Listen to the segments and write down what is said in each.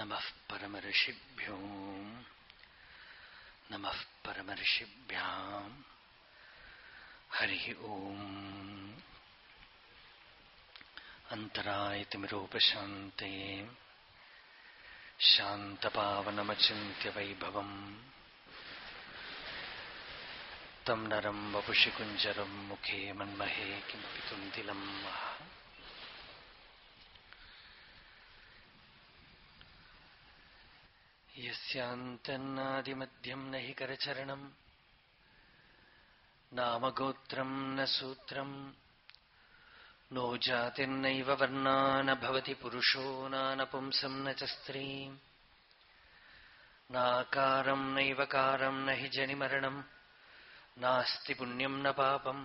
नमः परमऋषिभ्यो नमः परमऋषिभ्याम् हरिः ओम्। अन्तरायतिमिरोपशान्ते। शान्तपावनमचिन्त्य वैभवम् तं नरं वपुषिकुञ्जरं मुखे मन्महे किमपि कुन्तिलम् യസ്യാന്തന്നാദിമധ്യം ന ഹി കരചരണം നാമഗോത്രം ന സൂത്രം നോ ജാതിർനൈവ വർണാനഭവതി പുരുഷോ നാനപുംസം ന ച സ്ത്രീ നാകാരം ജനിമരണം നാസ്തി പുണ്യം ന പാപം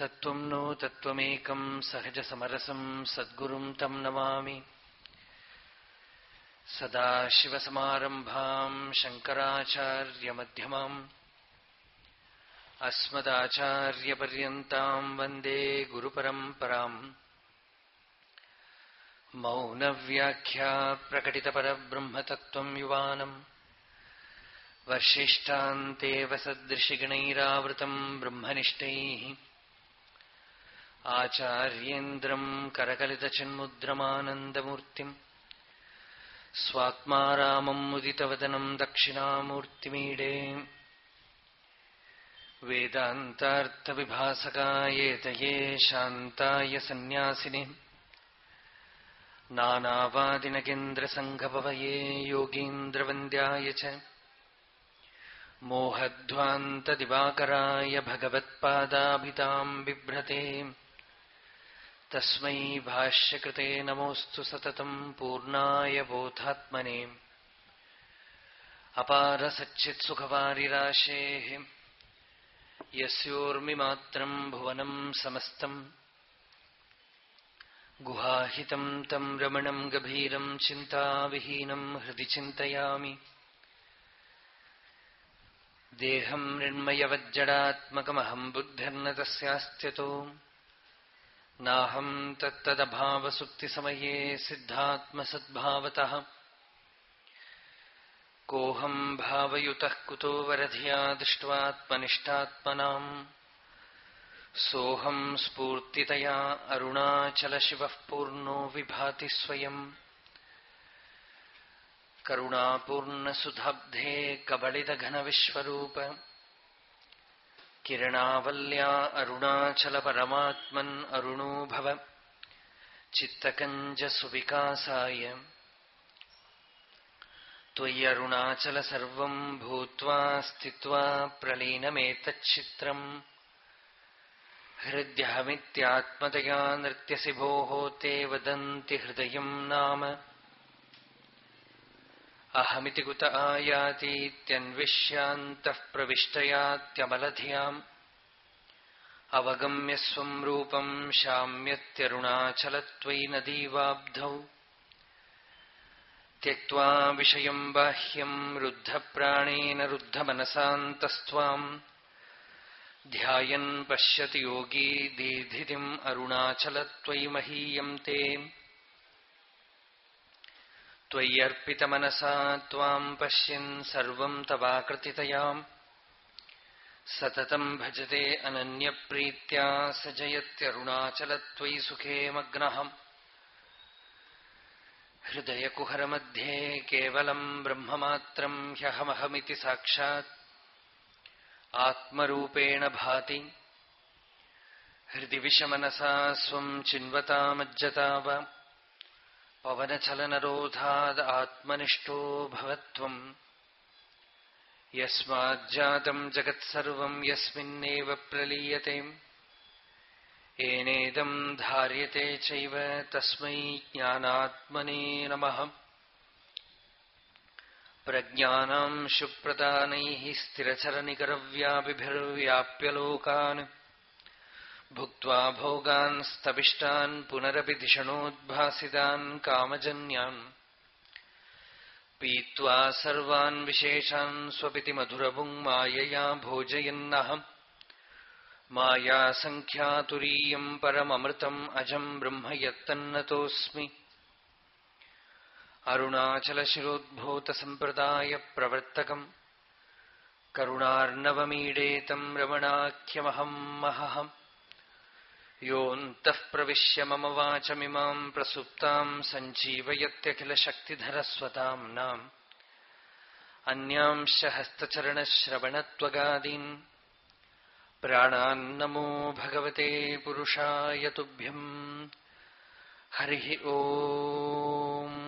തത്വം നോ തത്വമേകം സഹജസമരസം സദ്ഗുരും തം നമാമി सदाशिवसमारम्भाम् शङ्कराचार्यमध्यमाम् अस्मदाचार्यपर्यन्ताम् वन्दे गुरुपरम्पराम् मौनव्याख्या प्रकटितपरब्रह्मतत्त्वम् युवानम् वर्षिष्ठान्तेव सदृशिगणैरावृतम् ब्रह्मनिष्ठैः आचार्येन्द्रम् करकलितचिन्मुद्रमानन्दमूर्तिम् സ്വാത്മാരാമം മുദിതവദനം ദക്ഷിണാമൂർത്തിമീഡേ വേദാന്താർത്ഥവിഭാസകായേതയേ ശാന്തായ സന്യാസിനെ. നാനാവാദിനകേന്ദ്രസംഘപവയേ യോഗീന്ദ്രവന്ദ്യായ ച. ഭഗവത്പാദാഭിതാം ബിഭ്രതേ. തസ്മൈ ഭാഷ്യകൃതേ നമോസ്തു സതതം പൂർണായ ബോധാത്മനെ അപാരസച്ചിത്സുഖവാരിരാശേ യോർമിമാത്രം ഭുവനം സമസ്തം ഗുഹാഹിതം തം രമണം ഗഭീരം ചിന്താവിഹീനം ഹൃദി ചിന്തയാമി ദേഹം നിർമ്മയവജ്ജടാത്മകമഹം ബുദ്ധിർന്ന തസ്യാസ്ത്യതോ नाहम् तत्तदभावसुप्तिसमये सिद्धात्मसद्भावतः। कोऽहम् भावयुतः कुतो वरधिया दृष्ट्वात्मनिष्ठात्मनाम्। सोऽहम् स्फूर्तितया अरुणाचलशिवः पूर्णो विभाति स्वयं स्वयम्। करुणापूर्णसुधाब्धे कबलितघनविश्वरूप। किरणावल्या अरुणाचलपरमात्मन् अरुणो भव चित्तकञ्जसुविकासाय त्वय्यरुणाचल सर्वम् भूत्वा स्थित्वा प्रलीनमेतच्चित्रम् हृद्यहमित्यात्मतया नृत्यसि भोः ते वदन्ति हृदयम् नाम अहमिति कुत आयातीत्यन्विष्यान्तः प्रविष्टयात्यमलधियाम्। अवगम्य स्वम् रूपम् शाम्यत्यरुणाचलत्वयि नदीवाब्धौ त्यक्त्वा विषयम् बाह्यम् रुद्धप्राणेन रुद्धमनसान्तस्त्वाम्। ध्यायन् पश्यति योगी दीधितिम् अरुणाचलत्वयि महीयम् ते। त्वय्यर्पितमनसा त्वाम् पश्यन् सर्वम् तवाकृतितयाम्। सततम् भजते अनन्यप्रीत्या स जयत्यरुणाचलत्वयि सुखे मग्नः हृदयकुहरमध्ये केवलम् ब्रह्ममात्रम् ह्यहमहमिति साक्षात्। आत्मरूपेण भाति। हृदि विषमनसा स्वम् चिन्वतामज्जताव पवनचलनरोधाद् പവനചലനരോധാത്മനിഷ്ഠോ ഭവത്വം യസ്മാജാതം ജഗത്സർവം യസ്മിന്നേവ പ്രലീയത്തെ ഏനേദം ധാര്യത്തെ ചൈവ തസ്മൈ ജ്ഞാനാത്മനേ നമ പ്രജ്ഞാനം ശുപ്രദാനൈ സ്ഥിരചരനികരവ്യാപിഭിർവ്യാപ്യലോകാന് ഭുക്വാ ഭോഗാൻ സ്തപിഷ്ടാൻ പുനരപി ധിഷണോദ്ഭാസിതാൻ കാമജന്യാൻ പീത്വാ സർവാൻ വിശേഷാൻ സ്വപിതി മധുരപുങ് മായയാ ഭോജയന്നഹം മായാസംഖ്യാതുരീയം പരമമൃതം അജം ബ്രഹ്മയത്തന്നതോസ്മി അരുണാചലശിരോദ്ഭൂതസമ്പ്രദായപ്രവർത്തകം കരുണാർണവമീഡേതം രമണാഖ്യമഹം മഹഹം योऽन्तः प्रविश्य मम वाचमिमाम् प्रसुप्ताम् सञ्जीवयत्यखिलशक्तिधरस्वताम्नाम् अन्यांश्च हस्तचरणश्रवणत्वगादीन् प्राणान्नमो भगवते पुरुषाय तुभ्यम् हरिः ओम्